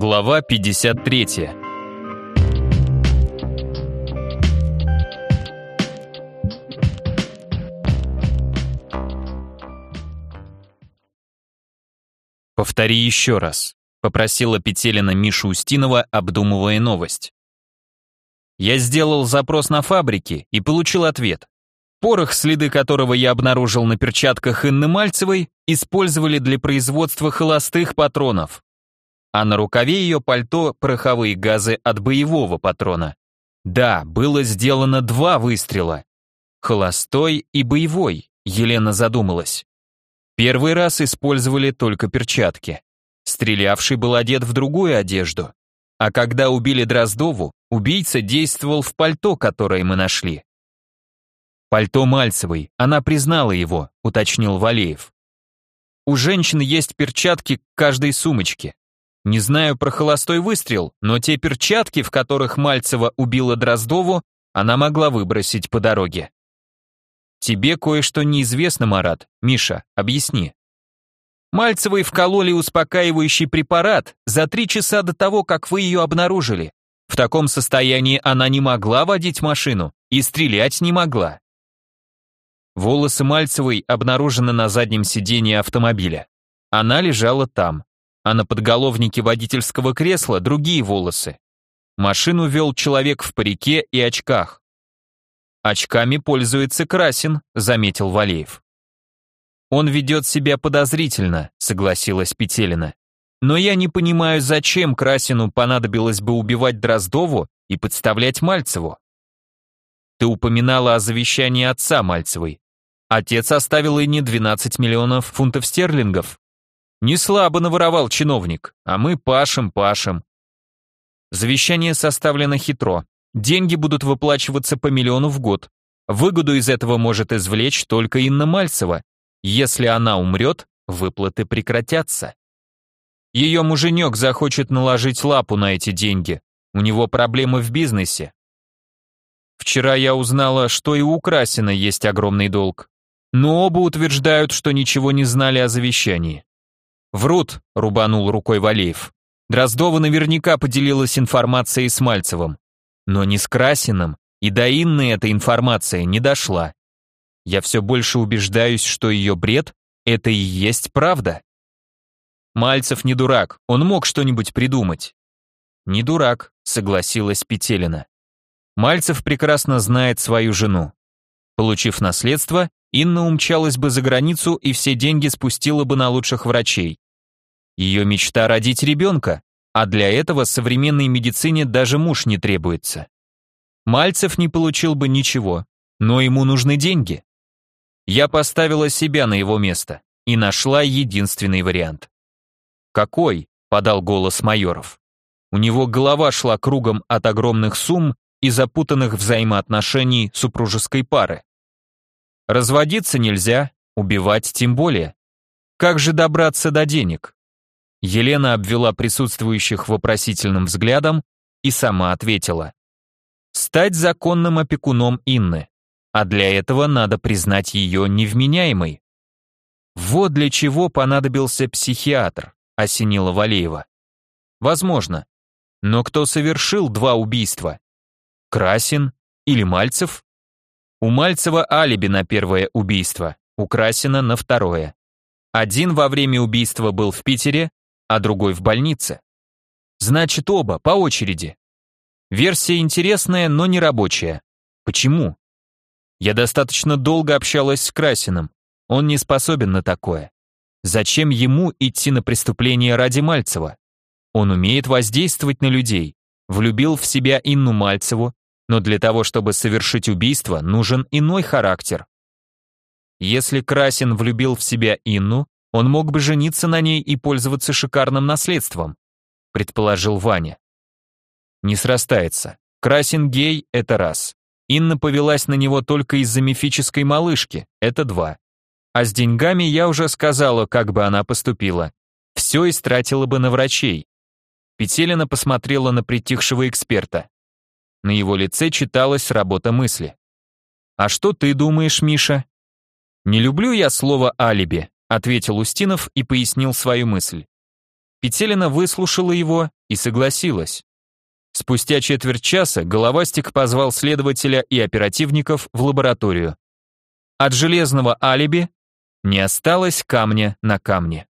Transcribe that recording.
Глава 53. «Повтори еще раз», — попросила Петелина Мишу Устинова, обдумывая новость. Я сделал запрос на фабрике и получил ответ. Порох, следы которого я обнаружил на перчатках Инны Мальцевой, использовали для производства холостых патронов. А на рукаве ее пальто пороховые газы от боевого патрона. Да, было сделано два выстрела. Холостой и боевой, Елена задумалась. Первый раз использовали только перчатки. Стрелявший был одет в другую одежду. А когда убили Дроздову, убийца действовал в пальто, которое мы нашли. Пальто Мальцевой, она признала его, уточнил Валеев. У женщин есть перчатки к каждой сумочке. Не знаю про холостой выстрел, но те перчатки, в которых Мальцева убила Дроздову, она могла выбросить по дороге. Тебе кое-что неизвестно, Марат. Миша, объясни. Мальцевой вкололи успокаивающий препарат за три часа до того, как вы ее обнаружили. В таком состоянии она не могла водить машину и стрелять не могла. Волосы Мальцевой обнаружены на заднем сидении автомобиля. Она лежала там, а на подголовнике водительского кресла другие волосы. Машину вел человек в парике и очках. «Очками пользуется Красин», — заметил Валеев. «Он ведет себя подозрительно», — согласилась Петелина. «Но я не понимаю, зачем Красину понадобилось бы убивать Дроздову и подставлять Мальцеву». «Ты упоминала о завещании отца Мальцевой. Отец оставил и не 12 миллионов фунтов стерлингов. Не слабо наворовал чиновник, а мы пашем, пашем. Завещание составлено хитро. Деньги будут выплачиваться по миллиону в год. Выгоду из этого может извлечь только Инна Мальцева. Если она умрет, выплаты прекратятся. Ее муженек захочет наложить лапу на эти деньги. У него проблемы в бизнесе. Вчера я узнала, что и у Красина есть огромный долг. Но оба утверждают, что ничего не знали о завещании. «Врут», — рубанул рукой Валеев. Дроздова наверняка поделилась информацией с Мальцевым. Но не с Красиным, и до Инны эта информация не дошла. Я все больше убеждаюсь, что ее бред — это и есть правда. Мальцев не дурак, он мог что-нибудь придумать. Не дурак, согласилась Петелина. Мальцев прекрасно знает свою жену. Получив наследство, Инна умчалась бы за границу и все деньги спустила бы на лучших врачей. Ее мечта родить ребенка, а для этого современной медицине даже муж не требуется. Мальцев не получил бы ничего, но ему нужны деньги. Я поставила себя на его место и нашла единственный вариант. «Какой?» — подал голос Майоров. У него голова шла кругом от огромных сумм и запутанных взаимоотношений супружеской пары. Разводиться нельзя, убивать тем более. Как же добраться до денег? Елена обвела присутствующих вопросительным взглядом и сама ответила. Стать законным опекуном Инны. А для этого надо признать ее невменяемой. Вот для чего понадобился психиатр, осенила Валеева. Возможно. Но кто совершил два убийства? Красин или Мальцев? У Мальцева алиби на первое убийство, у Красина на второе. Один во время убийства был в Питере, а другой в больнице. Значит, оба, по очереди. Версия интересная, но не рабочая. Почему? Я достаточно долго общалась с Красиным. Он не способен на такое. Зачем ему идти на преступление ради Мальцева? Он умеет воздействовать на людей. Влюбил в себя Инну Мальцеву, но для того, чтобы совершить убийство, нужен иной характер. Если Красин влюбил в себя Инну, он мог бы жениться на ней и пользоваться шикарным наследством, предположил Ваня. Не срастается. Красин гей — это раз. Инна повелась на него только из-за мифической малышки, это два. А с деньгами я уже сказала, как бы она поступила. Все истратила бы на врачей. Петелина посмотрела на притихшего эксперта. На его лице читалась работа мысли. «А что ты думаешь, Миша?» «Не люблю я слово «алиби», ответил Устинов и пояснил свою мысль. Петелина выслушала его и согласилась. Спустя четверть часа Головастик позвал следователя и оперативников в лабораторию. От железного алиби не осталось камня на камне.